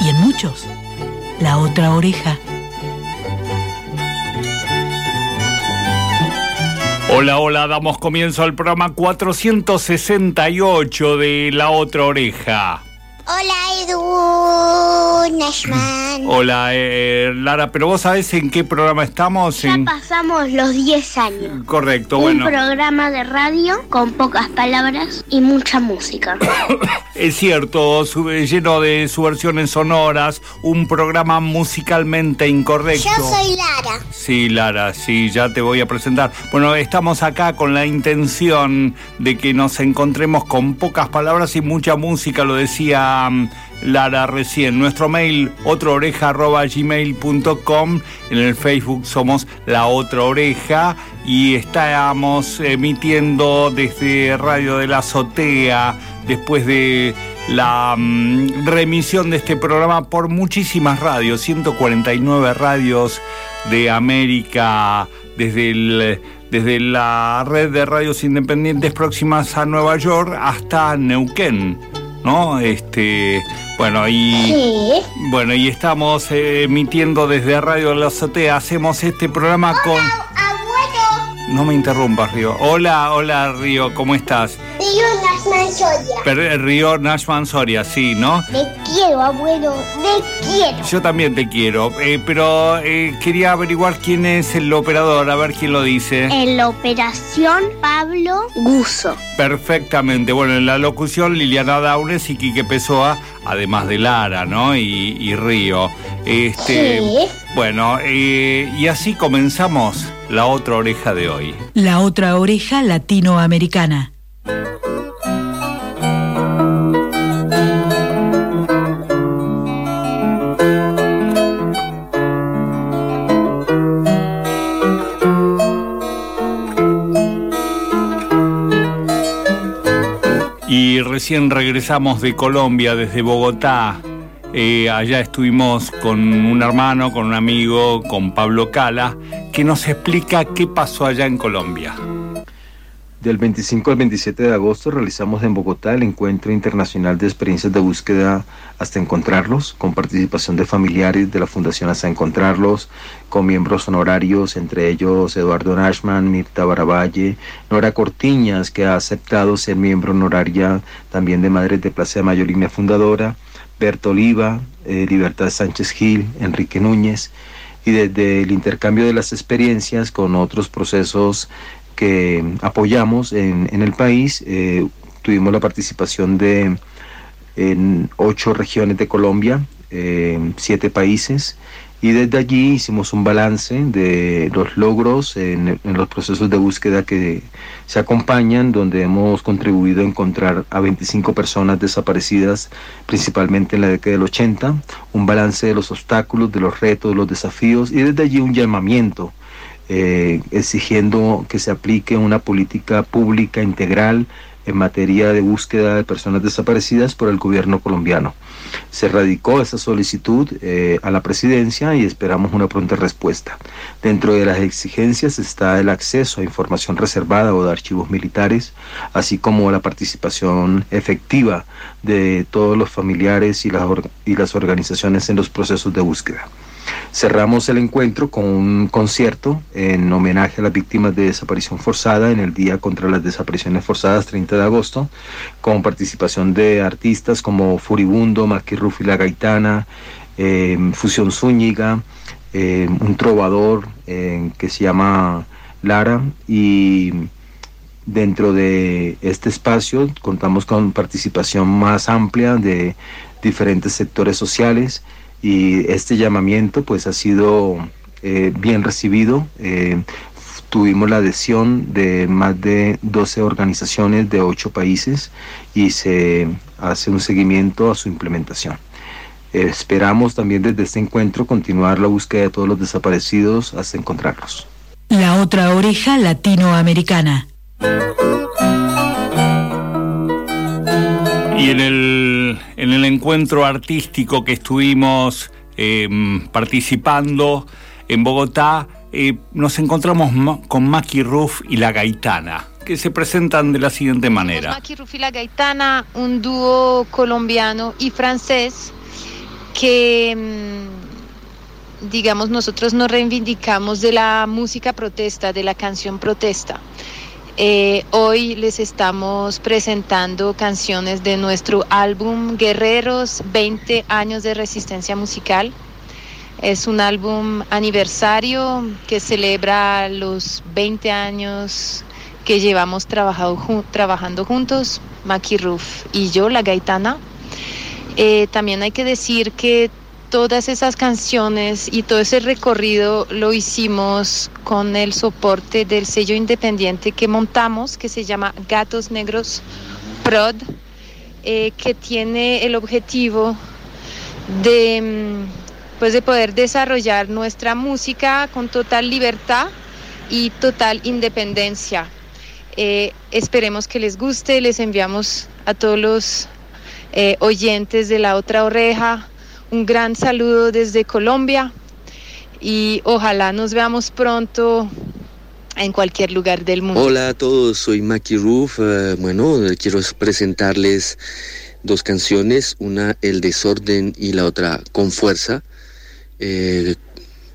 y en muchos la otra oreja. Hola, hola, damos comienzo al programa 468 de La Otra Oreja. Hola Edu Nashman. Hola, eh, Lara, pero vos sabés en qué programa estamos? Ya En- pasamos los 10 años. Correcto, Un bueno. programa de radio con pocas palabras y mucha música. Es cierto, su- lleno de subversiones sonoras, un programa musicalmente incorrecto. Lara. Sí, Lara, sí, ya te voy a presentar. Bueno, estamos acá con la intención de que nos encontremos con pocas palabras y mucha música, lo decía Lara recién. Nuestro mail, otraoreja.gmail.com. En el Facebook somos La Otra Oreja y estamos emitiendo desde Radio de la Azotea después de la remisión de este programa por muchísimas radios, 149 radios de América, desde, desde la red de radios independientes próximas a Nueva York hasta Neuquén, ¿no? Este, bueno, y... Sí. Bueno, y estamos eh, emitiendo desde Radio La Azotea. Hacemos este programa con... No me interrumpas, Río. Hola, hola, Río, ¿cómo estás? Tío Nashman Soria. Per- Río Nashman Soria, sí, ¿no? Te quiero, abuelo. Te quiero. Yo también te quiero, eh, pero eh, quería averiguar quién es el operador, a ver quién lo dice. En la operación Pablo Guso. Perfectamente. Bueno, en la locución Liliana Daunes y Quique Pessoa, además de Lara, ¿no? Y, y Río. Este, Sí. Bueno, eh, y así comenzamos la otra oreja de hoy. La otra oreja latinoamericana. Y recién regresamos de Colombia, desde Bogotá. Eh, allá estuvimos con un hermano, con un amigo, con Pablo Cala, que nos explica qué pasó allá en Colombia. Del 25 al 27 de agosto realizamos en Bogotá el Encuentro Internacional de Experiencias de Búsqueda hasta encontrarlos, con participación de familiares de la Fundación Hasta Encontrarlos, con miembros honorarios, entre ellos Eduardo Nashman, Mirta Baravalle, Nora Cortiñas, que ha aceptado ser miembro honoraria también de Madres de Plaza de Mayo, línea fundadora, Berto Oliva, eh, Libertad Sánchez Gil, Enrique Núñez, y desde el intercambio de las experiencias con otros procesos que apoyamos en, en el país. eh, tuvimos la participación de en ocho regiones de Colombia, eh, siete países, y desde allí hicimos un balance de los logros en, los procesos de búsqueda que se acompañan, donde hemos contribuido a encontrar a 25 personas desaparecidas, principalmente en la década del 80, un balance de los obstáculos, de los retos, de los desafíos, y desde allí un llamamiento eh, exigiendo que se aplique una política pública integral en materia de búsqueda de personas desaparecidas por el gobierno colombiano. Se radicó esa solicitud eh, a la presidencia y esperamos una pronta respuesta. Dentro de las exigencias está el acceso a información reservada o de archivos militares, así como la participación efectiva de todos los familiares y las, or- y las organizaciones en los procesos de búsqueda. Cerramos el encuentro con un concierto en homenaje a las víctimas de desaparición forzada en el Día contra las Desapariciones Forzadas, 30 de agosto, con participación de artistas como Furibundo, Maquirrufi La Gaitana, eh, Fusión Zúñiga, eh, un trovador eh, que se llama Lara y dentro de este espacio contamos con participación más amplia de diferentes sectores sociales y este llamamiento pues ha sido eh, bien recibido. Eh, tuvimos la adhesión de más de 12 organizaciones de 8 países y se hace un seguimiento a su implementación. Esperamos también desde este encuentro continuar la búsqueda de todos los desaparecidos hasta encontrarlos. La otra oreja latinoamericana. Y en el, en el encuentro artístico que estuvimos em, participando en Bogotá, eh, nos encontramos con Maki Ruff y La Gaitana, que se presentan de la siguiente manera. Maki Ruff y La Gaitana, un dúo colombiano y francés que, mm, digamos, nosotros nos reivindicamos de la música protesta, de la canción protesta. Eh, hoy les estamos presentando canciones de nuestro álbum Guerreros, 20 años de resistencia musical. Es un álbum aniversario que celebra los 20 años que llevamos trabajando juntos, Maki Roof y yo, la gaitana. Eh, también hay que decir que todas esas canciones y todo ese recorrido lo hicimos con el soporte del sello independiente que montamos, que se llama Gatos Negros Prod, eh, que tiene el objetivo de, mm, pues de poder desarrollar nuestra música con total libertad y total independencia. Eh, esperemos que les guste, les enviamos a todos los eh, oyentes de la otra oreja. Un gran saludo desde Colombia y ojalá nos veamos pronto en cualquier lugar del mundo. Hola a todos, soy Maki Roof. Eh, bueno, quiero presentarles dos canciones, una El desorden y la otra Con fuerza. Eh,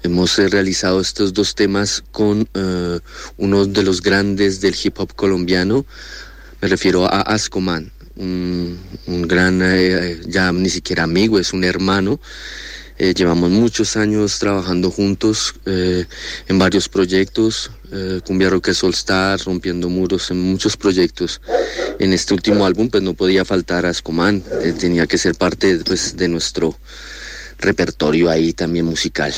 hemos realizado estos dos temas con uno de los grandes del hip hop colombiano, me refiero a Ascoman un, gran, eh, ya ni siquiera amigo, es un hermano. Eh, llevamos muchos años trabajando juntos eh, en varios proyectos, Cumbia Rock All Star, Rompiendo Muros, en muchos proyectos. En este último álbum pues no podía faltar Ascoman, tenía que ser parte pues, de nuestro repertorio ahí también musical.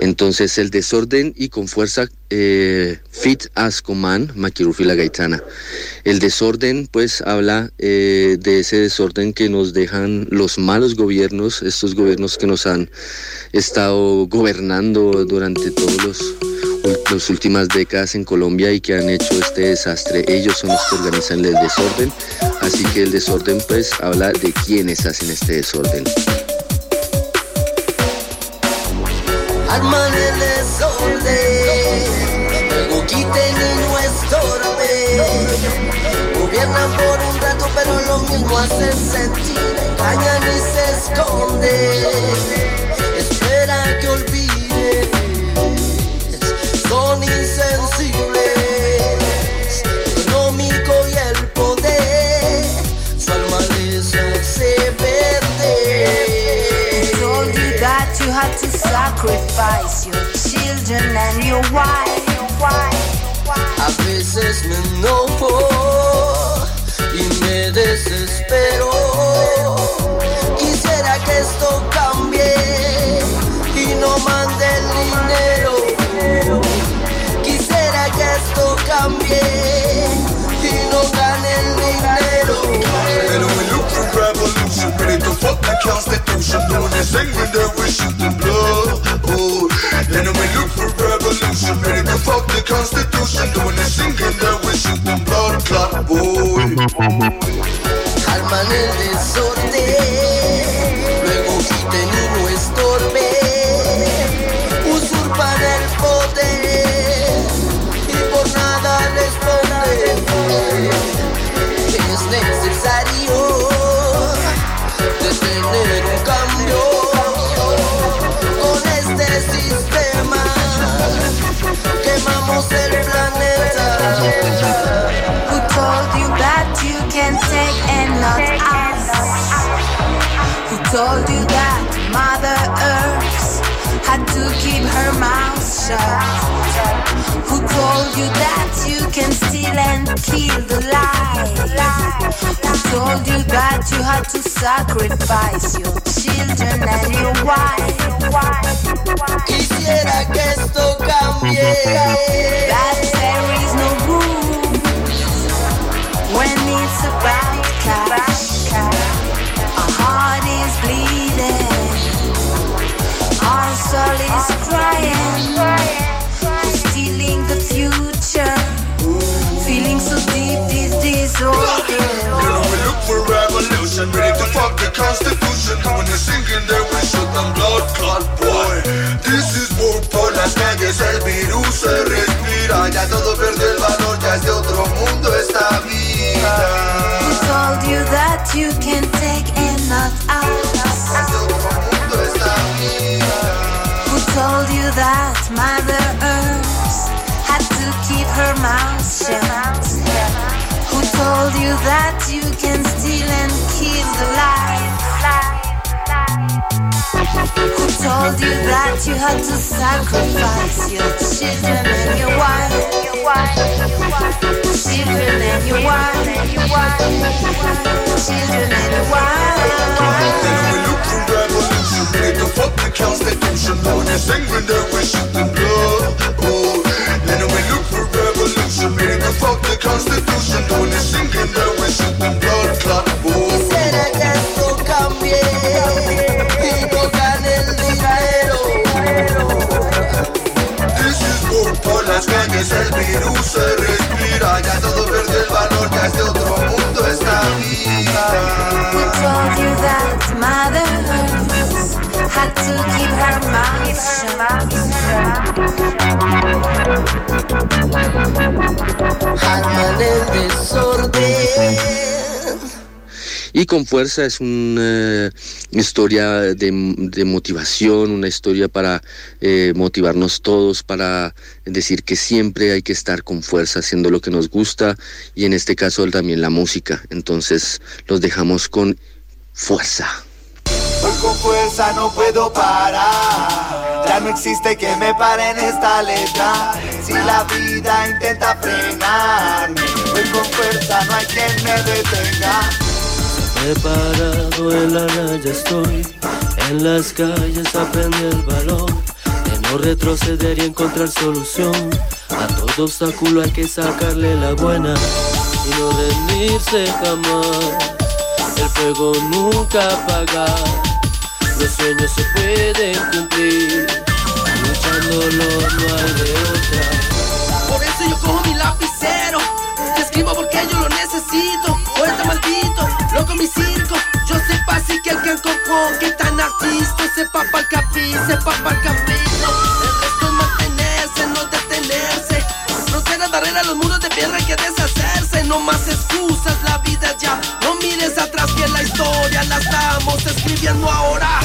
Entonces el desorden y con fuerza eh, Fit as Command, Maquirufi la Gaitana. El desorden pues habla eh, de ese desorden que nos dejan los malos gobiernos, estos gobiernos que nos han estado gobernando durante todos los las últimas décadas en Colombia y que han hecho este desastre. Ellos son los que organizan el desorden, así que el desorden pues habla de quienes hacen este desorden. Arman el desorden, luego quiten y no estorben. Gobiernan por un rato, pero lo mismo hacen sentir, engañan y se esconden. Sacrifice your children and your wife. A veces me enojo y me desespero. Calman el desorden, told you that Mother Earth had to keep her mouth shut? Who told you that you can steal and kill the light? Who told you that you had to sacrifice your children and your wife? Quisiera que esto cambie. That there is no room when it's about cash. Heart is bleeding. Our soul is crying, stealing the future. Feeling so deep, this disorder. We look for revolution, ready to fuck the constitution. When they're singing we shoot them blood clot boy. This is por las calles, el virus respira. Ya todo pierde told you that you had to sacrifice your children and your wife? Children and your wife. Children and your wife. We look for revolution, ready to fuck the constitution. When they're singing we shoot them blood boy. Then we look for revolution, ready to fuck the constitution. When they're singing there we shoot them blood clot las calles, el virus se respira. Ya todo pierde el valor, ya es de otro mundo esta vida. Who told you that Mother Earth had to keep her mouth shut? Andan en desorden. Y con fuerza es una historia de, de motivación, una historia para eh, motivarnos todos, para decir que siempre hay que estar con fuerza haciendo lo que nos gusta y en este caso también la música. Entonces los dejamos con fuerza. Hoy con fuerza no puedo parar. Ya no existe que me pare en esta letra. Si la vida intenta frenarme, hoy con fuerza no hay quien me detenga. Preparado en la raya estoy, en las calles aprende el valor de no retroceder y encontrar solución. A todo obstáculo hay que sacarle la buena y no rendirse jamás. El fuego nunca apagar, los sueños se pueden cumplir. Luchándolo no hay de otra. Por eso yo cojo mi lapicero y escribo porque yo lo necesito. El que tan artista, sepa pa'l capi, sepa pa'l capito. El resto es mantenerse, no detenerse. Fronteras, barreras, los muros de piedra hay que deshacerse. No más excusas, la vida ya. No mires atrás que la historia la estamos escribiendo ahora.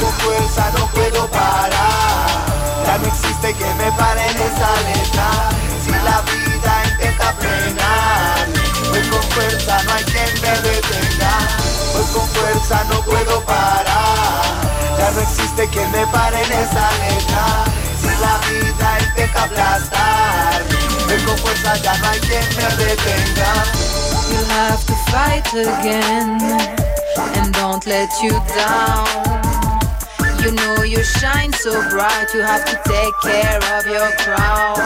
Con fuerza no puedo parar. Ya no existe que me pare en esa letra. Si la vida intenta frenarme, hoy con fuerza no hay quien me detenga. Hoy con fuerza no puedo parar. Ya no existe que me pare en esa letra. Si la vida intenta aplastarme, hoy con fuerza ya no hay quien me detenga. You'll have to fight again and don't let you down. You know you shine so bright, you have to take care of your crown.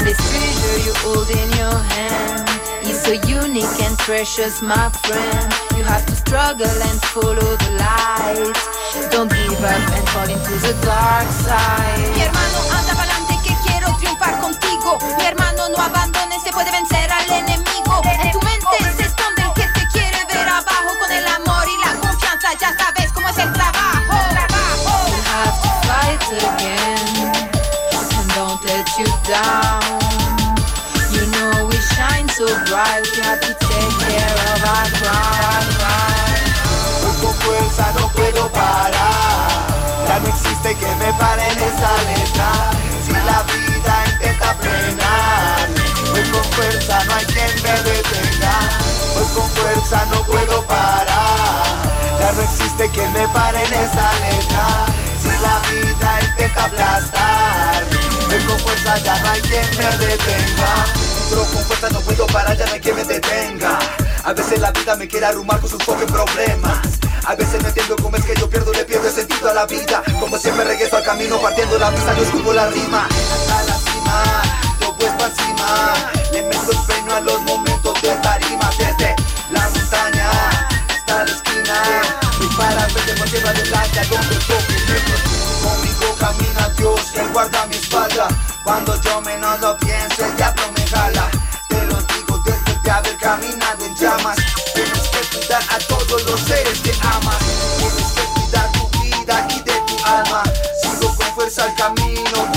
This treasure you hold in your hand so unique and precious, my friend. You have to struggle and follow the light. Don't give up and fall into the dark side. Mi hermano, anda pa'lante que quiero triunfar contigo. Mi hermano, no abandones, se puede vencer al enemigo. En tu mente se esconde el que te quiere ver abajo con el amor y la confianza. Ya sabes cómo es el trabajo. You have to fight again and don't let you down. So bright. We have to take care. Hoy con fuerza no puedo parar. Ya no existe que me pare en esa letra. Si la vida intenta frenarme, hoy con fuerza no hay quien me detenga. Hoy con fuerza no puedo parar. Ya no existe que me pare en esa letra. Vida intenta con fuerza ya no hay quien me detenga. Pero con fuerza no puedo parar, ya no hay quien me detenga. A veces la vida me quiere arrumar con sus pocos problemas. A veces no entiendo cómo es que yo pierdo, le pierdo el sentido a la vida. Como siempre regreso al camino partiendo la pista, yo escupo la rima. Hasta la cima, yo pues pa' encima. Le meto el freno a los momentos de tarima. Desde la montaña hasta la esquina. Y para ver de más adelante a donde toque. Me con guarda mi espalda. Cuando yo menos lo piense, el diablo me jala. Te lo digo después de haber caminado en llamas. Tienes que cuidar a todos los seres que amas. Tienes que cuidar tu vida y de tu alma. Sigo con fuerza el camino,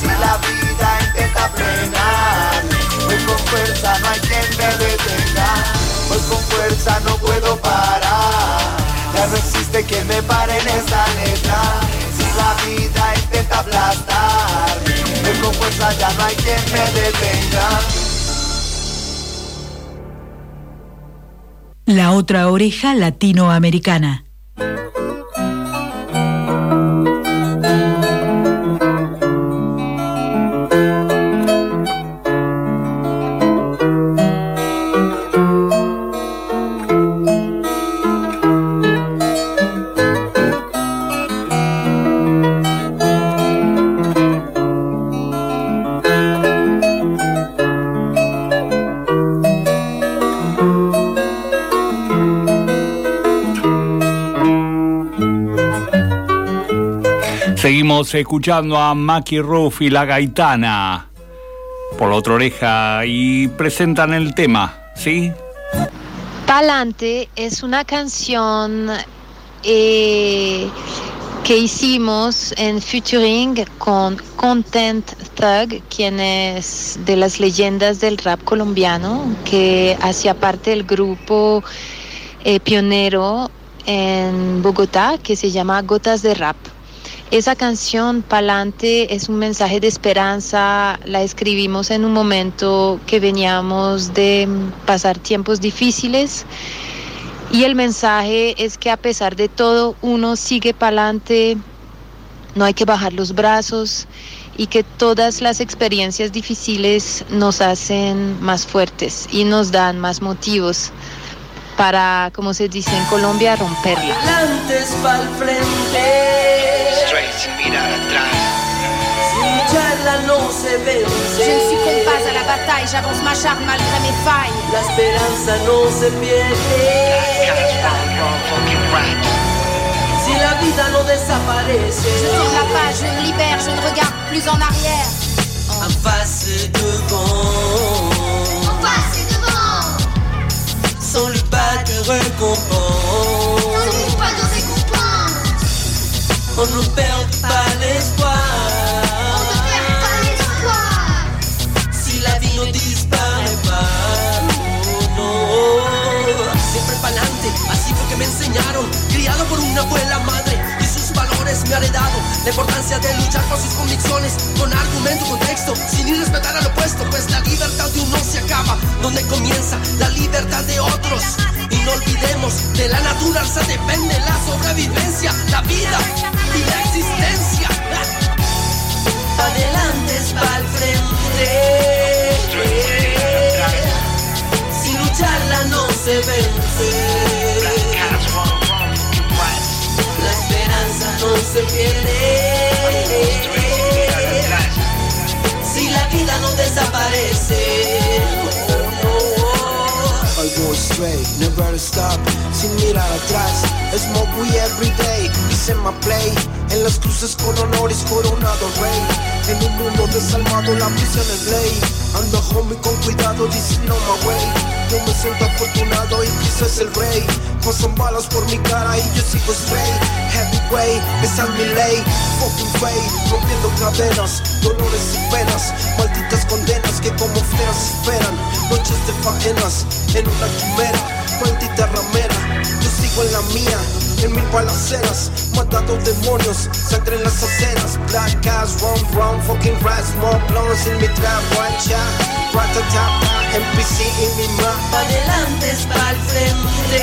Si la vida intenta frenarme, voy con fuerza, no hay quien me detenga. Voy con fuerza, no puedo parar. Ya no existe que me pare en esa letra. Si la vida intenta aplastarme, voy con fuerza, ya no hay quien me detenga. La otra oreja latinoamericana. Escuchando a Maki Ruff y la Gaitana por la otra oreja y presentan el tema, ¿sí? Palante es una canción eh, que hicimos en featuring con Content Thug, quien es de las leyendas del rap colombiano, que hacía parte del grupo eh, pionero en Bogotá que se llama Gotas de Rap. Esa canción, Palante, es un mensaje de esperanza. La escribimos en un momento que veníamos de pasar tiempos difíciles. Y el mensaje es que a pesar de todo, uno sigue palante, no hay que bajar los brazos y que todas las experiencias difíciles nos hacen más fuertes y nos dan más motivos para, como se dice en Colombia, romperla. Adelante sin mirar atrás. Je ne succombe pas à la bataille, j'avance ma charge malgré mes failles. La esperanza no se pierde. Si la vida no desaparece. Je tourne la page, je me libère, je ne regarde plus en arrière. En face et devant. En face et devant. Sans lui pas de récompense. On ne perd pas l'espoir. Si la vie no disparaît pas. No. Siempre pa'lante, así fue que me enseñaron. Criado por una abuela madre y sus valores me ha heredado. La importancia de luchar por sus convicciones con argumento, contexto, sin ir respetar al opuesto. Pues la libertad de uno se acaba donde comienza la libertad de otros. No olvidemos, de la naturaleza depende la sobrevivencia, la vida y la existencia. Adelante es pa'l frente. Sin lucharla no se vence. La esperanza no se pierde. Never to stop, sin mirar atrás. Smoke we every day, hice my play. En las cruces con honores coronado rey. En un mundo desalmado la prisión es ley. Ando homie con cuidado, dicen no my way. Yo me siento afortunado y quizás el rey. Pasan balas por mi cara y yo sigo straight. Heavyweight, esa es mi ley. Fucking way, rompiendo cadenas, dolores y penas. Malditas condenas que como fleas esperan. Noches de faenas en una quimera. Maldita ramera, yo sigo en la mía. En mil balaceras, matando demonios, sangre en las aceras. Black ass, run, run, fucking rats, more blondes en mi trap, one shot. Ratatata, NPC en mi map. Adelante es pa'l frente.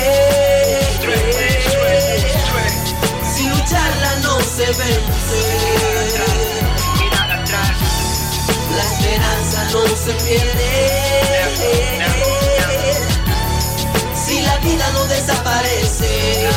Si lucharla no se vence. La esperanza no se pierde. Vida no desaparece.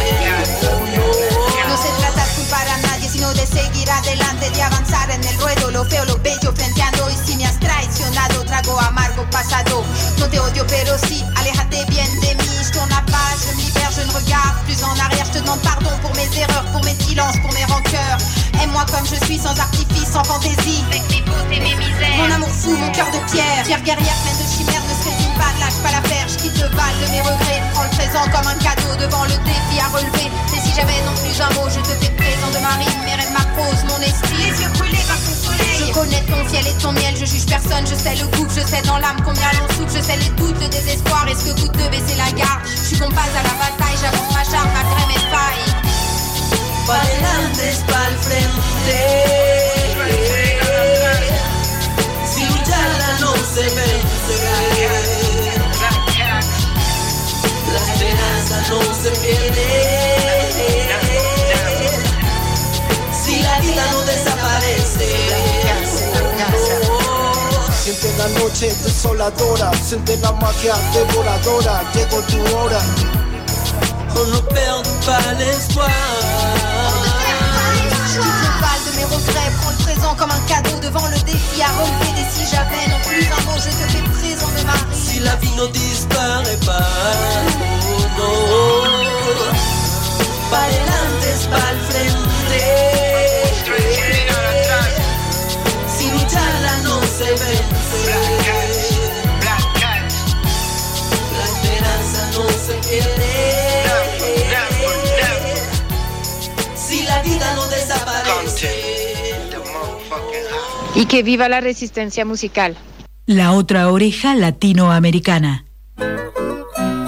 No se trata de culpar a nadie, sino de seguir adelante, de avanzar en el ruedo, lo feo, lo bello, frenteando. Y si me has traicionado, trago amargo pasado. No te odio, pero sí, aléjate bien de mí. Je tourne la page, je me libère, je ne regarde plus en arrière. Je te demande pardon pour mes erreurs, pour mes silences, pour mes rancœurs. Aime-moi comme je suis, sans artifice, sans fantaisie. Avec mes beautés, mes misères. Mon amour fou, mon cœur de pierre. Pierre guerrière, pleine de chimères, ne se résigne pas, lâche pas l'affaire. Je quitte le bal de mes regrets. Présent comme un cadeau devant le défi à relever. Et si j'avais non plus un mot, je te fais présent de ma rime, mes rêves, ma prose, mon esprit. Les yeux brûlés par ton soleil. Je connais ton ciel et ton miel, je juge personne, je sais le goût, je sais dans l'âme combien l'on souffre, je sais les doutes, le désespoir, est-ce que goûte de baisser la garde Je suis compas à la bataille, j'avance ma charme malgré mes failles. Si. Esperanza no se pierde. Si la vida no desaparece. Siente la noche desoladora, siente la magia devoradora, llegó tu hora. On ne perd pas l'espoir. Je quitte le bal de mes regrets, prends le présent comme un cadeau devant le défi à relever. Et si j'avais non plus un mot, je te fais présent de ma rime. Si la vie ne disparaît pas, oh no. Pa' adelante es pa'l frente. Si lucharla no se vence. La esperanza no se pierde. Si la vida no desaparece. Y que viva la resistencia musical. La otra oreja latinoamericana.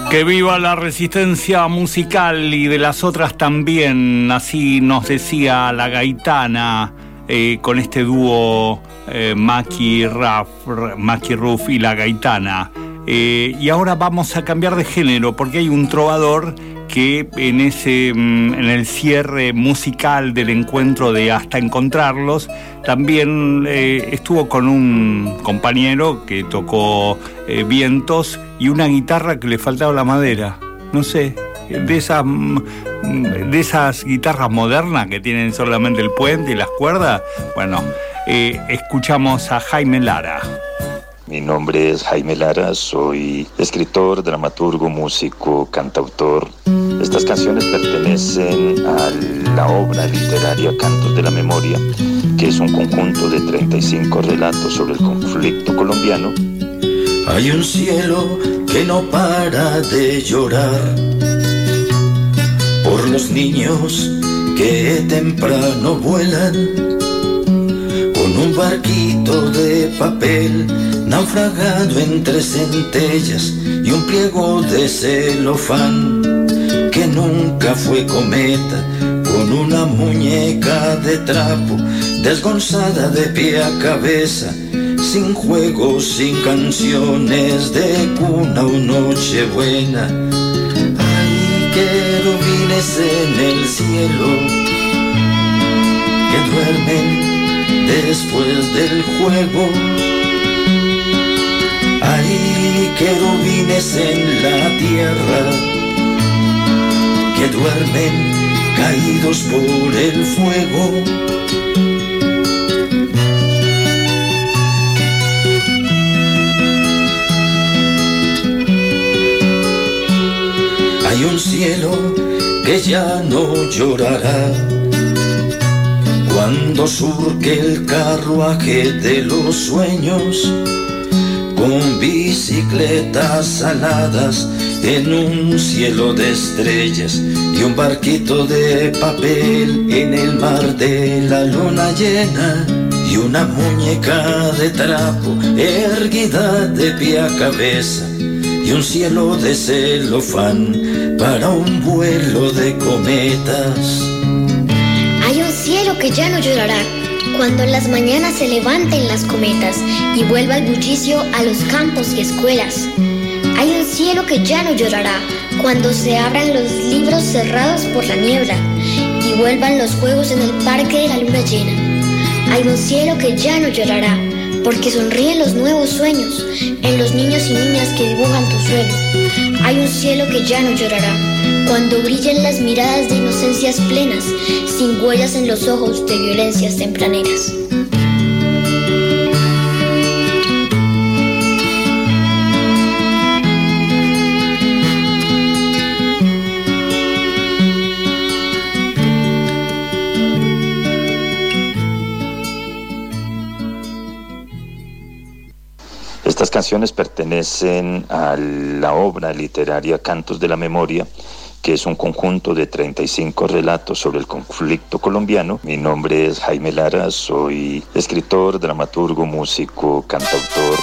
Que viva la resistencia musical y de las otras también, así nos decía la gaitana eh, con este dúo eh, Maki, Ruff y la gaitana. Eh, y ahora vamos a cambiar de género porque hay un trovador que en ese mm, en el cierre musical del encuentro de Hasta Encontrarlos también eh, estuvo con un compañero que tocó eh, vientos y una guitarra que le faltaba la madera. No sé, de esas mm, de esas guitarras modernas que tienen solamente el puente y las cuerdas. Bueno, eh, escuchamos a Jaime Lara. Mi nombre es Jaime Lara, soy escritor, dramaturgo, músico, cantautor. Estas canciones pertenecen a la obra literaria Cantos de la Memoria, que es un conjunto de 35 relatos sobre el conflicto colombiano. Hay un cielo que no para de llorar por los niños que temprano vuelan con un barquito de papel naufragado entre centellas y un pliego de celofán nunca fue cometa con una muñeca de trapo desgonzada de pie a cabeza sin juegos, sin canciones de cuna o noche buena. Hay querubines en el cielo que duermen después del juego. Hay querubines en la tierra duermen caídos por el fuego. Hay un cielo que ya no llorará cuando surque el carruaje de los sueños con bicicletas aladas en un cielo de estrellas y un barquito de papel en el mar de la luna llena y una muñeca de trapo erguida de pie a cabeza y un cielo de celofán para un vuelo de cometas. Hay un cielo que ya no llorará cuando en las mañanas se levanten las cometas y vuelva el bullicio a los campos y escuelas. Hay un cielo que ya no llorará cuando se abran los libros cerrados por la niebla y vuelvan los juegos en el parque de la luna llena. Hay un cielo que ya no llorará porque sonríen los nuevos sueños en los niños y niñas que dibujan tu suelo. Hay un cielo que ya no llorará, cuando brillen las miradas de inocencias plenas, sin huellas en los ojos de violencias tempraneras. Estas canciones pertenecen a la obra literaria Cantos de la Memoria, que es un conjunto de 35 relatos sobre el conflicto colombiano. Mi nombre es Jaime Lara, soy escritor, dramaturgo, músico, cantautor.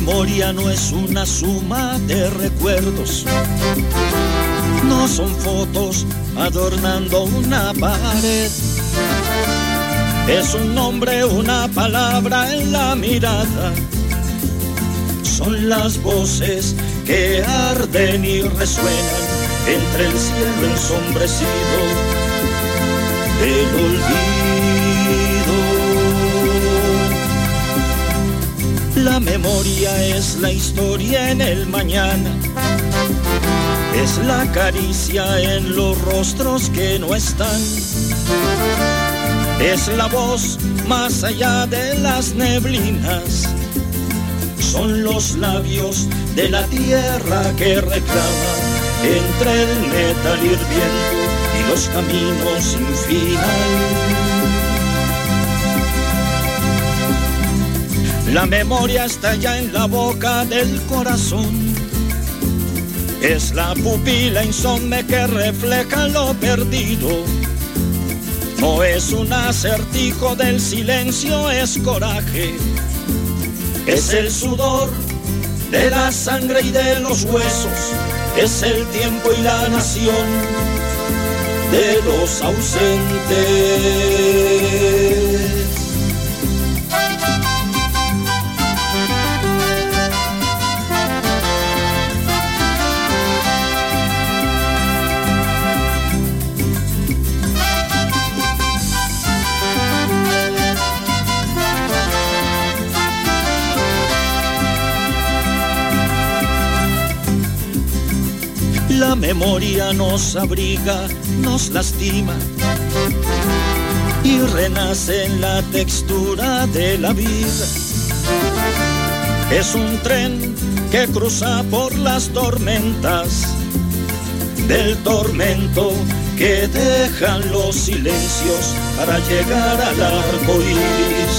Memoria no es una suma de recuerdos, no son fotos adornando una pared. Es un nombre, una palabra en la mirada. Son las voces que arden y resuenan entre el cielo ensombrecido del olvido. La memoria es la historia en el mañana, es la caricia en los rostros que no están, es la voz más allá de las neblinas, son los labios de la tierra que reclama entre el metal hirviendo y los caminos sin final. La memoria está ya en la boca del corazón. Es la pupila insomne que refleja lo perdido. No es un acertijo del silencio, es coraje. Es el sudor de la sangre y de los huesos. Es el tiempo y la nación de los ausentes. Memoria nos abriga, nos lastima y renace en la textura de la vida. Es un tren que cruza por las tormentas del tormento que dejan los silencios para llegar al arco iris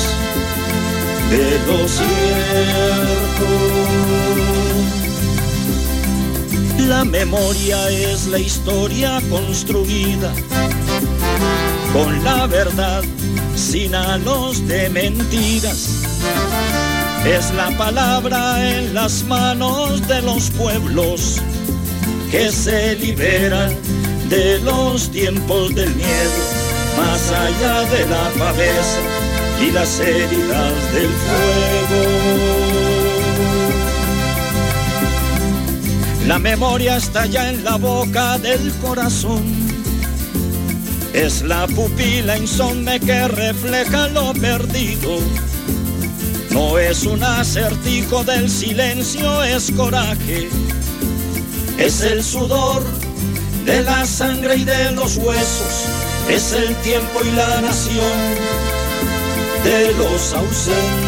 de los ciertos. La memoria es la historia construida con la verdad sin halos de mentiras. Es la palabra en las manos de los pueblos que se liberan de los tiempos del miedo, más allá de la pavesa y las heridas del fuego. La memoria está ya en la boca del corazón. Es la pupila insomne que refleja lo perdido. No es un acertijo del silencio, es coraje. Es el sudor de la sangre y de los huesos. Es el tiempo y la nación de los ausentes.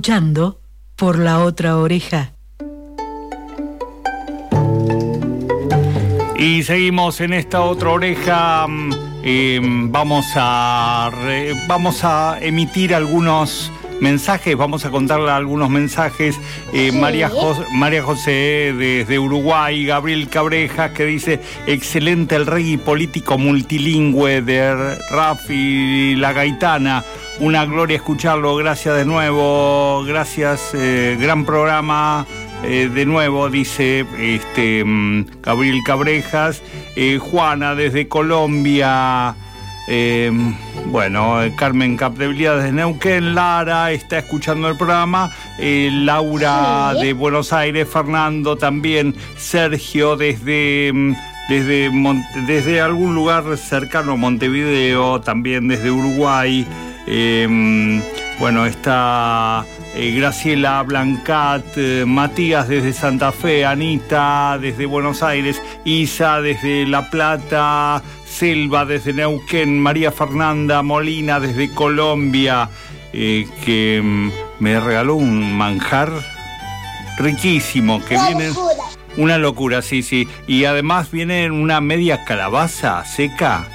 Escuchando por la otra oreja. Y seguimos en esta otra oreja. mm, eh, vamos, a re- vamos a emitir algunos mensajes, vamos a contarle algunos mensajes. Eh, María, Jos- María José desde Uruguay, Gabriel Cabrejas que dice, excelente el reggae político multilingüe de Rafi La Gaitana. Una gloria escucharlo, gracias de nuevo, gracias, eh, gran programa. Eh, de nuevo, dice este mm, Gabriel Cabrejas, Eh, Juana desde Colombia, eh, bueno, Carmen Capdebilidad desde Neuquén, Lara está escuchando el programa, Laura Sí. de Buenos Aires, Fernando también, Sergio desde... mm, Desde, desde algún lugar cercano a Montevideo, también desde Uruguay. Eh, bueno, está eh, Graciela Blancat, eh, Matías desde Santa Fe, Anita desde Buenos Aires, Isa desde La Plata, Selva desde Neuquén, María Fernanda Molina desde Colombia, eh, que mm, me regaló un manjar riquísimo, que viene... Una locura, sí, sí. Y además viene en una media calabaza seca,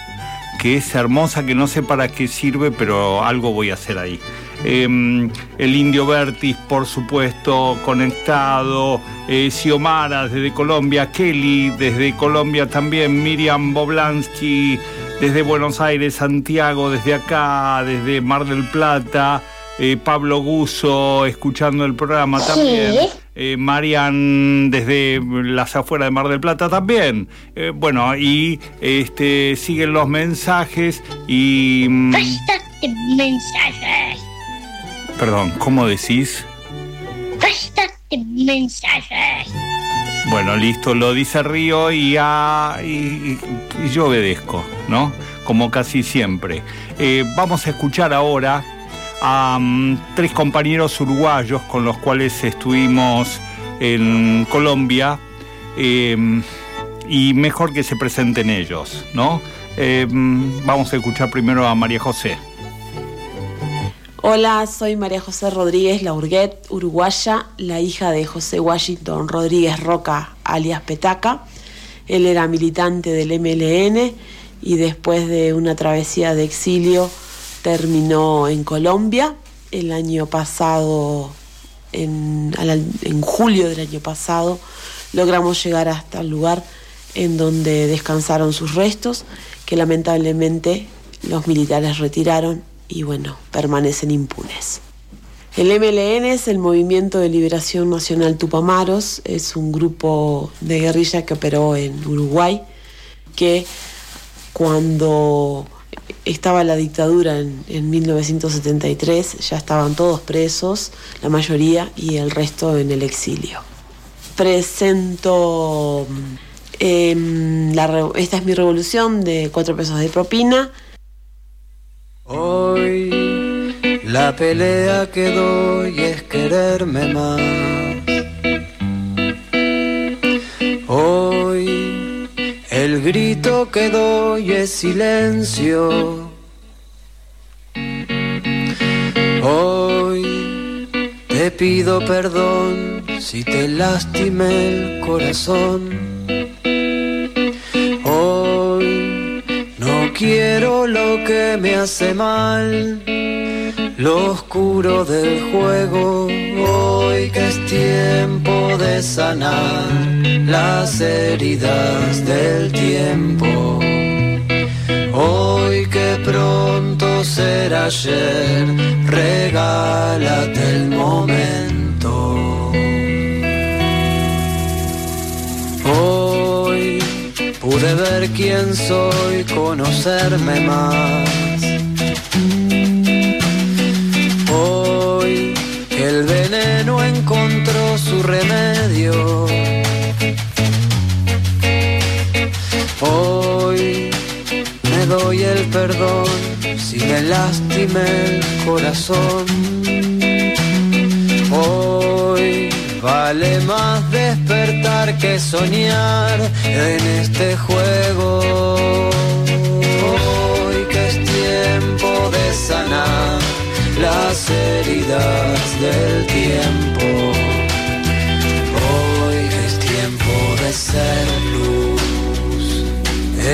que es hermosa, que no sé para qué sirve, pero algo voy a hacer ahí. Em, el Indio Vertis, por supuesto, conectado. Eh, Xiomara desde Colombia. Kelly desde Colombia también. Miriam Boblansky desde Buenos Aires. Santiago desde acá, desde Mar del Plata. Eh, Pablo Guso escuchando el programa Sí. también. Eh, Marian desde las afueras de Mar del Plata también. Eh, bueno, y este siguen los mensajes y... mm, Bástate mensajes. perdón, ¿cómo decís? Bástate mensajes. Bueno, listo, lo dice Río y, ah, y- y- y yo obedezco, ¿no? Como casi siempre. Eh, vamos a escuchar ahora a mm, tres compañeros uruguayos con los cuales estuvimos en Colombia eh, y mejor que se presenten ellos, ¿no? Mm, vamos a escuchar primero a María José. Hola, soy María José Rodríguez Laurguet, uruguaya, la hija de José Washington Rodríguez Roca, alias Petaca. Él era militante del MLN y después de una travesía de exilio terminó en Colombia. El año pasado, en, julio del año pasado, logramos llegar hasta el lugar en donde descansaron sus restos, que lamentablemente los militares retiraron y bueno, permanecen impunes. El MLN es el Movimiento de Liberación Nacional Tupamaros, es un grupo de guerrilla que operó en Uruguay, que cuando estaba la dictadura en, en 1973 ya estaban todos presos, la mayoría, y el resto en el exilio. Presento, mm, em, la esta es mi revolución de cuatro pesos de propina. Hoy la pelea que doy es quererme más. El grito que doy es silencio. Hoy te pido perdón si te lastimé el corazón. Hoy no quiero lo que me hace mal, lo oscuro del juego. Hoy que es tiempo de sanar las heridas del tiempo. Hoy que pronto será ayer, regálate el momento. Hoy pude ver quién soy, conocerme más. El veneno encontró su remedio. Hoy me doy el perdón si me lastimé el corazón. Hoy vale más despertar que soñar en este juego. Hoy que es tiempo de sanar las heridas del tiempo. Hoy es tiempo de ser luz.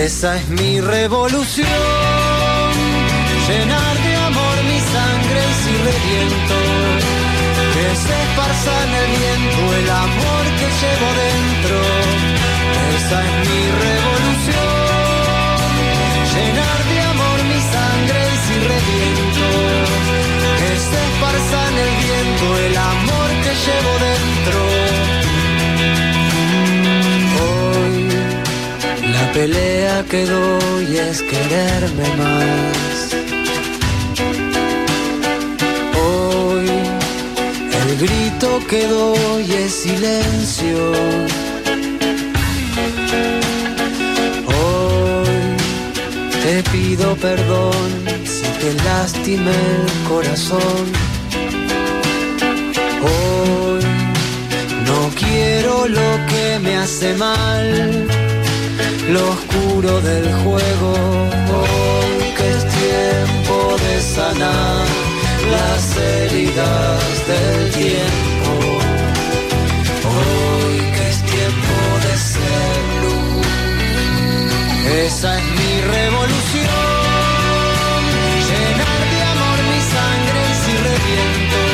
Esa es mi revolución, llenar de amor mi sangre si reviento, que se esparza en el viento el amor que llevo dentro. Esa es mi revolución, el amor que llevo dentro. La pelea que doy es quererme más. Hoy el grito que doy es silencio. Hoy te pido perdón si te lastimé el corazón. Lo que me hace mal. Lo oscuro del juego, hoy que es tiempo de sanar las heridas del tiempo, hoy que es tiempo de ser luz, esa es mi revolución, llenar de amor mi sangre si reviento,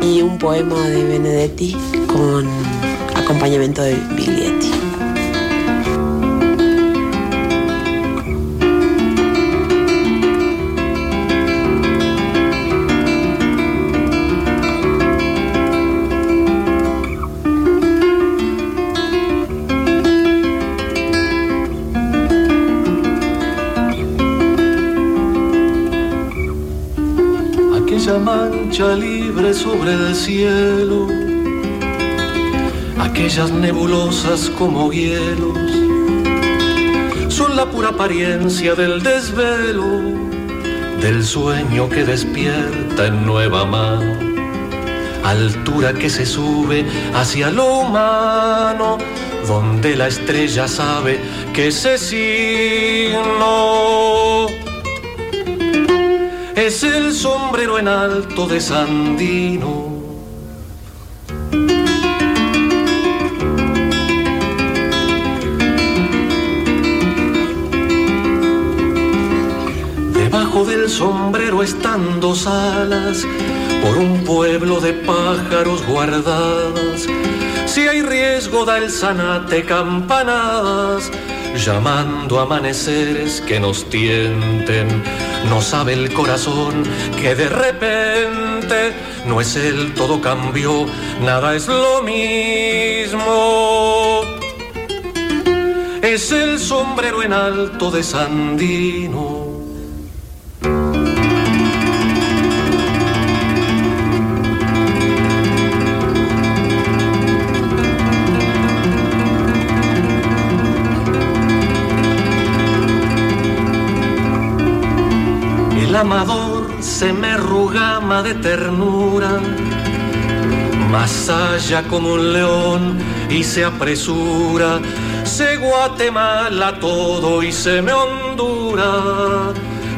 y un poema de Benedetti con acompañamiento de Biglietti. Libre sobre el cielo, aquellas nebulosas como hielos, son la pura apariencia del desvelo, del sueño que despierta en nueva mano, altura que se sube hacia lo humano, donde la estrella sabe que ese signo es el sombrero en alto de Sandino. Debajo del sombrero están dos alas por un pueblo de pájaros guardadas. Si hay riesgo da el zanate campanadas, llamando amaneceres que nos tienten. No sabe el corazón que de repente no es el todo cambió, nada es lo mismo. Es el sombrero en alto de Sandino. Se me rugama de ternura, más allá como un león y se apresura, dice Guatemala todo y se me hondura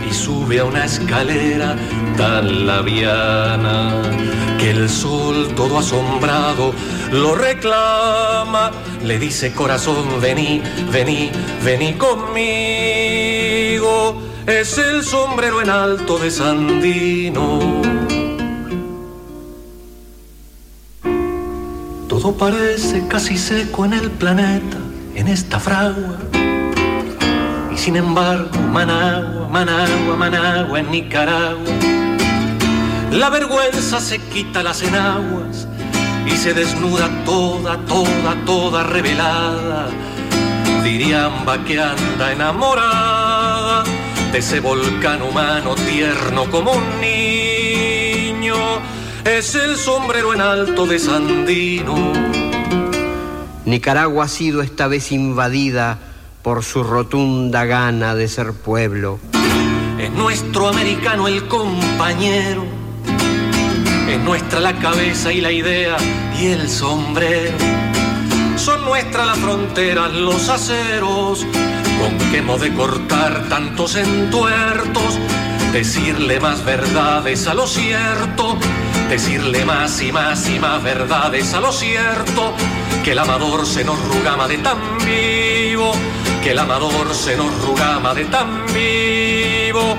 y sube a una escalera tan labiana que el sol todo asombrado lo reclama. Le dice corazón, vení, vení, vení conmigo. Es el sombrero en alto de Sandino. Todo parece casi seco en el planeta, en esta fragua. Y sin embargo, Managua, Managua, Managua en Nicaragua. La vergüenza se quita las enaguas y se desnuda toda, toda, toda revelada. Diriamba que anda enamorada de ese volcán humano tierno como un niño. Es el sombrero en alto de Sandino. Nicaragua ha sido esta vez invadida por su rotunda gana de ser pueblo. Es nuestro americano el compañero. Es nuestra la cabeza y la idea y el sombrero. Son nuestras las fronteras, los aceros, con hemos de cortar tantos entuertos. Decirle más verdades a lo cierto, decirle más y más y más verdades a lo cierto. Que el amador se nos rugama de tan vivo, que el amador se nos rugama de tan vivo.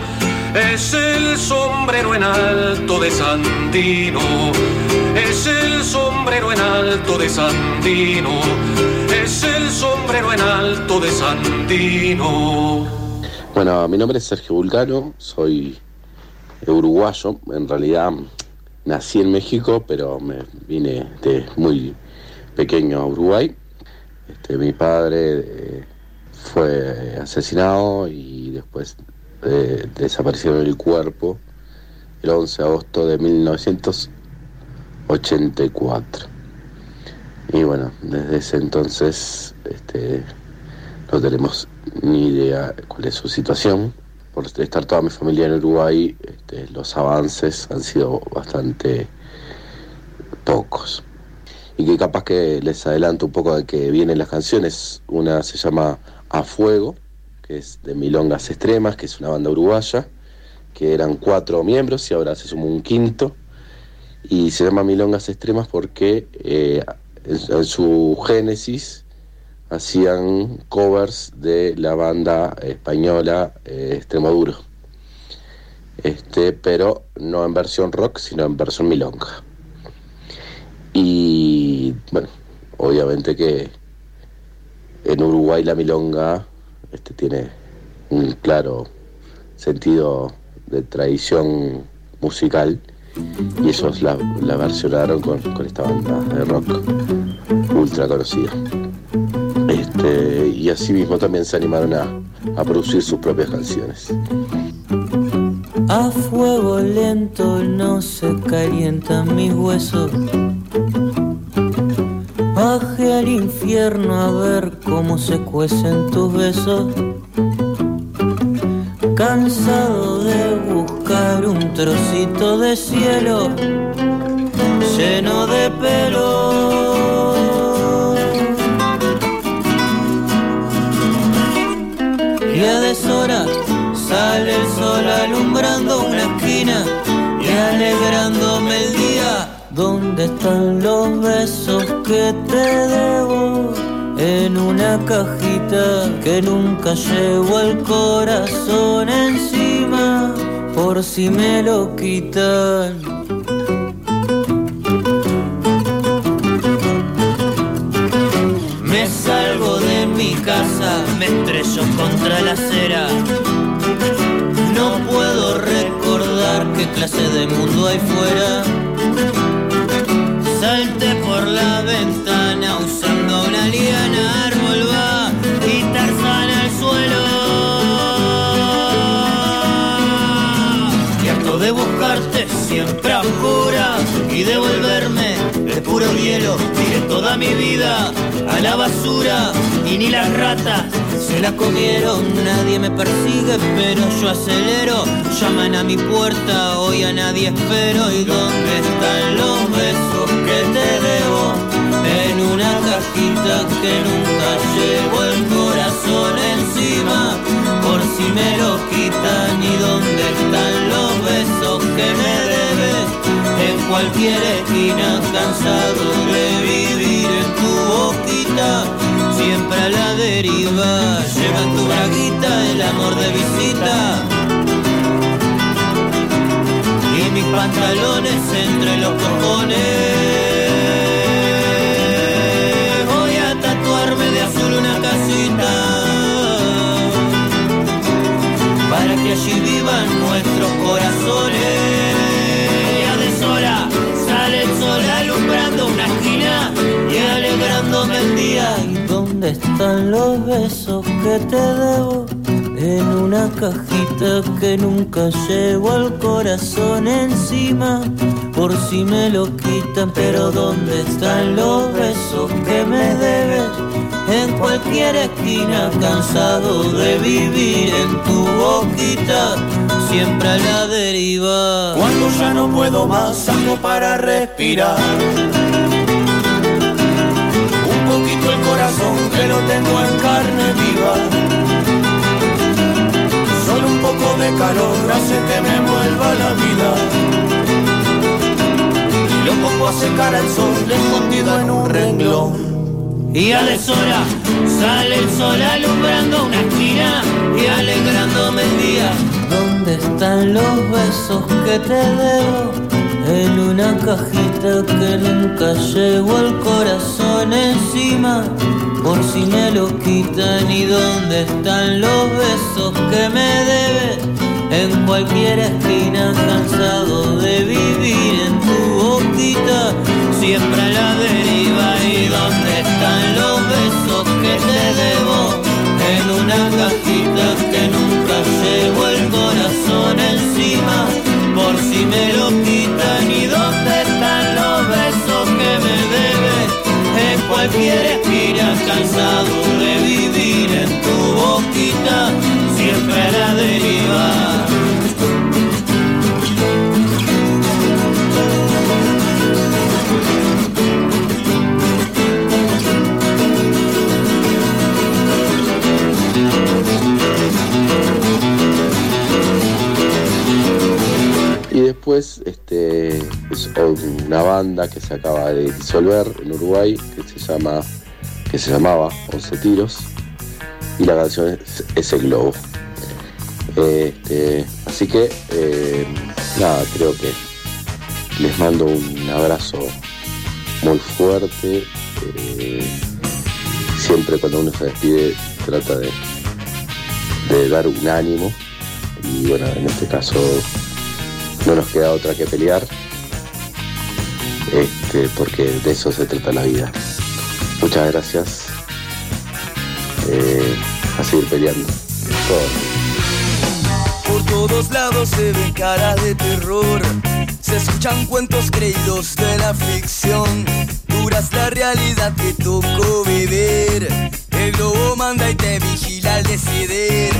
Es el sombrero en alto de Sandino, es el sombrero en alto de Sandino, el sombrero en alto de Sandino. Bueno, mi nombre es Sergio Vulcano, soy uruguayo, en realidad nací en México, pero me vine de muy pequeño a Uruguay. Este, mi padre eh, fue asesinado y después eh, desapareció el cuerpo el 11 de agosto de 1984. Y bueno, desde ese entonces este, no tenemos ni idea cuál es su situación. Por estar toda mi familia en Uruguay, este, los avances han sido bastante pocos. Y que capaz que les adelanto un poco de que vienen las canciones. Una se llama A Fuego, que es de Milongas Extremas, que es una banda uruguaya, que eran cuatro miembros y ahora se sumó un quinto. Y se llama Milongas Extremas porque eh, en, en su génesis hacían covers de la banda española eh, Extremoduro. Este, pero no en versión rock, sino en versión milonga. Y bueno, obviamente que en Uruguay la milonga este, tiene un claro sentido de tradición musical y ellos la, la versionaron con, con esta banda de rock ultra conocida. Este, y así mismo también se animaron a, a producir sus propias canciones. A fuego lento no se calientan mis huesos. Baje al infierno a ver cómo se cuecen tus besos. Cansado de buscar un trocito de cielo lleno de pelo. Y a deshora sale el sol alumbrando una esquina y alegrándome el día. ¿Dónde están los besos que te debo? En una cajita que nunca llevo el corazón encima por si me lo quitan. Me salgo de mi casa, me estrello contra la acera. No puedo recordar qué clase de mundo hay fuera. Salté por la ventana siempre a oscuras y de volverme de puro hielo. Tiré toda mi vida a la basura y ni las ratas se la comieron. Nadie me persigue, pero yo acelero. Llaman a mi puerta, hoy a nadie espero. ¿Y dónde están los besos que te debo? en una cajita que nunca llevo el corazón encima, por si me lo quitan y cualquier esquina cansado de vivir en tu boquita, siempre a la deriva, lleva tu braguita el amor de visita. Y mis pantalones entre los cojones Voy a tatuarme de azul una casita Para que allí están los besos que te debo? En una cajita que nunca llevo el corazón encima Por si me lo quitan Pero ¿dónde están los besos que me debes? En cualquier esquina cansado de vivir en tu boquita Siempre a la deriva Cuando ya no puedo más, algo para respirar. Lo tengo en carne viva. Solo un poco de calor hace que me vuelva la vida. Y lo pongo a secar al sol escondido en un renglón. Y a deshora sale el sol alumbrando una esquina y alegrándome el día. ¿Dónde están los besos que te debo? En una cajita que nunca llevo el corazón encima. Por si me lo quitan y dónde están los besos que me debes. En cualquier esquina cansado de vivir en tu boquita, siempre a la deriva. ¿Y dónde están los besos que te debo? En una cajita que nunca llevo el cualquier esquina cansado de vivir en tu boquita, siempre a la deriva. Y después este, es una banda que se acaba de disolver en Uruguay que se llama que se llamaba Once Tiros y la canción es, es El Globo. Este, así que eh, nada, creo que les mando un abrazo muy fuerte. eh, siempre cuando uno se despide trata de, de dar un ánimo y bueno, en este caso no nos queda otra que pelear, este, porque de eso se trata la vida. Muchas gracias. Eh, a seguir peleando. Por todos lados se ven caras de terror. Se escuchan cuentos creídos de la ficción. Dura es la realidad que tocó vivir. El globo manda y te vigila al decidir.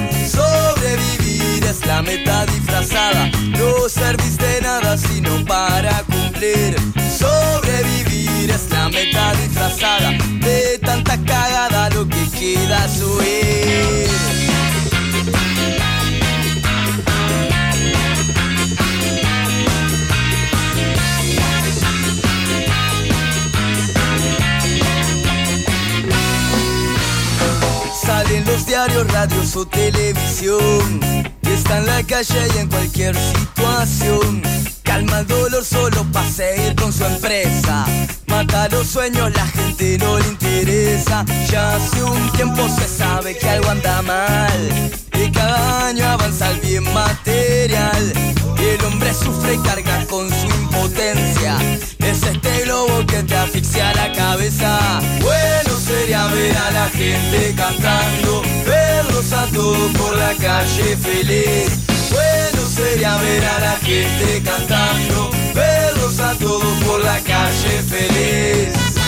De tanta cagada lo que queda es huir. Salen los diarios, radios o televisión. Y está en la calle y en cualquier situación. Calma el dolor solo para seguir con su empresa. Mata los sueños, la gente no le interesa. Ya hace un tiempo se sabe que algo anda mal. Y cada año avanza el bien material. Y el hombre sufre y carga con su impotencia. Es este globo que te asfixia la cabeza. Bueno sería ver a la gente cantando, verlos a todos por la calle feliz. Bueno sería ver a la gente cantando, verlos a por la calle feliz.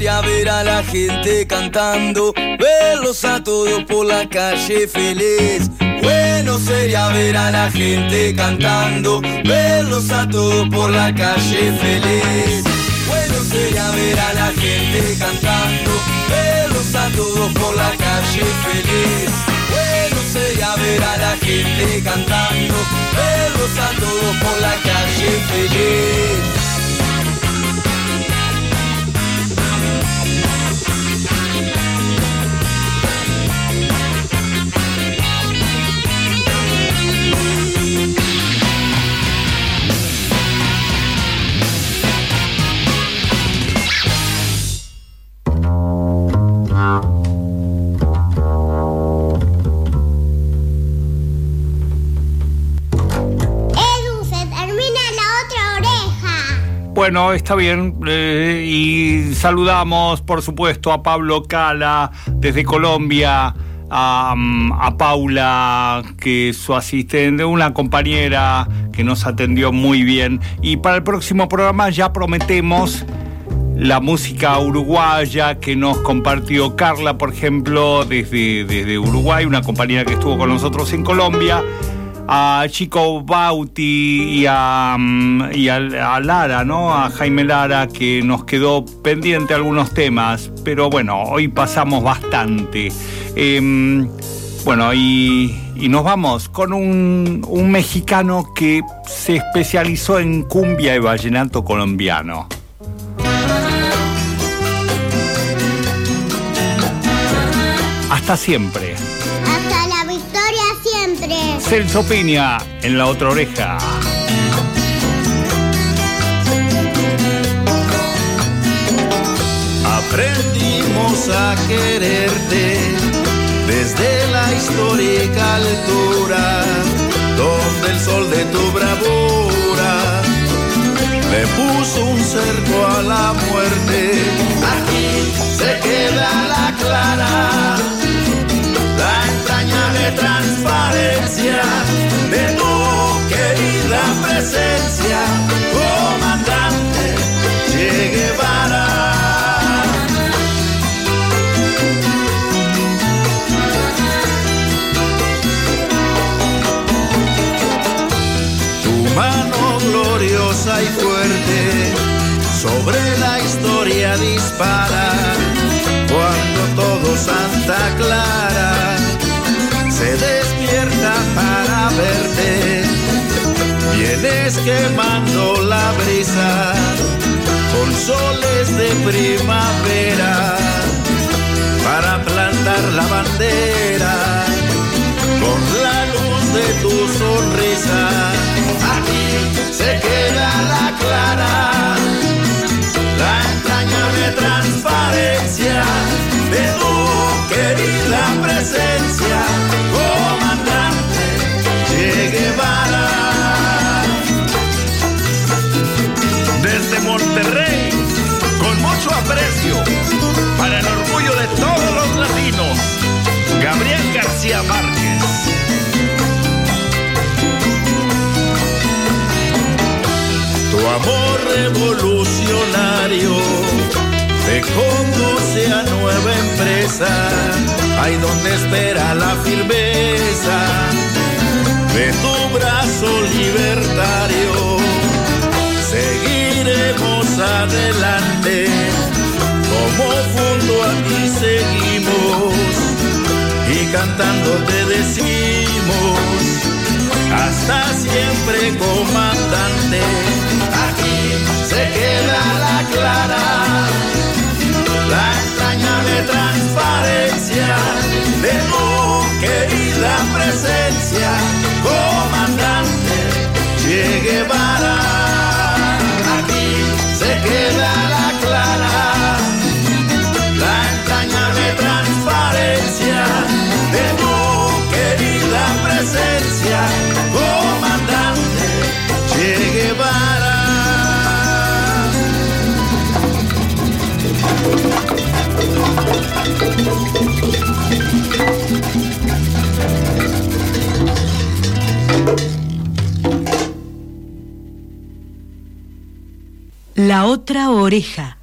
Sería ver a la gente cantando, verlos a todos por la calle feliz. Bueno sería ver a la gente cantando, verlos a todos por la calle feliz. Bueno sería ver a la gente cantando, verlos a todos por la calle feliz. Bueno sería ver a la gente cantando, verlos a todos por la calle feliz. Bueno, está bien. eh, y saludamos, por supuesto, a Pablo Cala desde Colombia, a, mm, a Paula, que es su asistente, una compañera que nos atendió muy bien. Y para el próximo programa ya prometemos la música uruguaya que nos compartió Carla, por ejemplo, desde, desde Uruguay, una compañera que estuvo con nosotros en Colombia a Chico Bauti y a, mm, y Lara, ¿no? A Jaime Lara, que nos quedó pendiente algunos temas, pero bueno, hoy pasamos bastante. Em, bueno, y, y nos vamos con un, un mexicano que se especializó en cumbia y vallenato colombiano. Hasta siempre. Celso Piña en la otra oreja. Aprendimos a quererte desde la histórica altura, donde el sol de tu bravura le puso un cerco a la muerte. Aquí se queda la clara, la entrañable transparencia de tu querida presencia, comandante Che Guevara. Tu mano gloriosa y fuerte sobre la historia dispara cuando todo Santa Clara se despierta para verte. Vienes quemando la brisa con soles de primavera para plantar la bandera con la luz de tu sonrisa. Aquí se queda la clara, la entrañable transparencia de tu García Márquez. Tu amor revolucionario te conduce a nueva empresa, ahí donde espera la firmeza de tu brazo libertario. Seguiremos adelante, como junto a ti seguimos cantando te decimos hasta siempre comandante. Aquí se queda la clara la entrañable transparencia de tu querida presencia comandante Che Guevara aquí se queda otra oreja.